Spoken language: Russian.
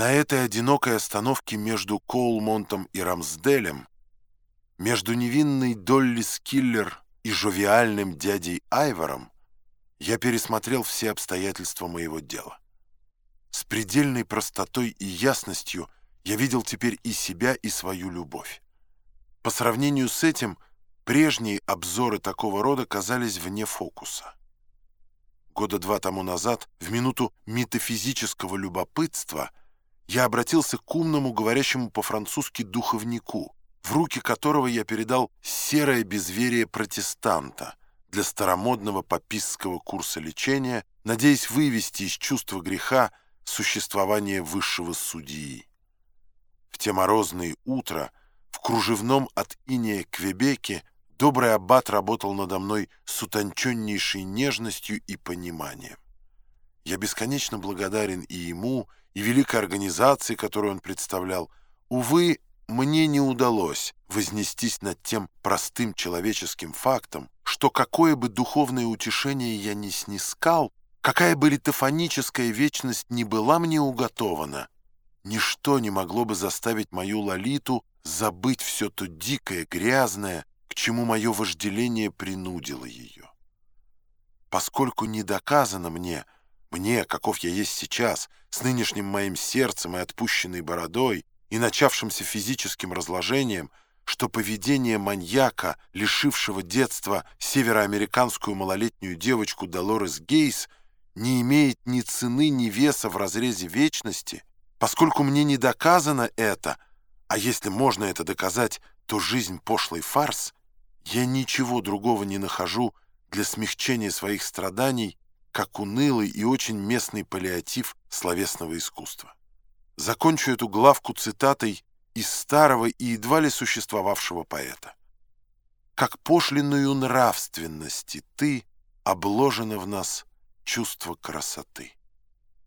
На этой одинокой остановке между Коулмонтом и Рамсделем, между невинной Долли Скиллер и жовиальным дядей Айвором, я пересмотрел все обстоятельства моего дела. С предельной простотой и ясностью я видел теперь и себя, и свою любовь. По сравнению с этим, прежние обзоры такого рода казались вне фокуса. Года два тому назад, в минуту метафизического любопытства, я обратился к умному, говорящему по-французски духовнику, в руки которого я передал серое безверие протестанта для старомодного папистского курса лечения, надеясь вывести из чувства греха существование высшего судьи. В те морозные утра в кружевном от иния Квебеке добрый аббат работал надо мной с утонченнейшей нежностью и пониманием. Я бесконечно благодарен и ему, и великой организации, которую он представлял. Увы, мне не удалось вознестись над тем простым человеческим фактом, что какое бы духовное утешение я не снискал, какая бы литофоническая вечность не была мне уготована, ничто не могло бы заставить мою Лолиту забыть все то дикое, грязное, к чему мое вожделение принудило ее. Поскольку не доказано мне, мне, каков я есть сейчас, с нынешним моим сердцем и отпущенной бородой, и начавшимся физическим разложением, что поведение маньяка, лишившего детства североамериканскую малолетнюю девочку Долорес Гейс, не имеет ни цены, ни веса в разрезе вечности, поскольку мне не доказано это, а если можно это доказать, то жизнь пошлый фарс, я ничего другого не нахожу для смягчения своих страданий, как унылый и очень местный паллиатив словесного искусства. Закончу эту главку цитатой из старого и едва ли существовавшего поэта. «Как пошлиную нравственности ты обложена в нас чувство красоты».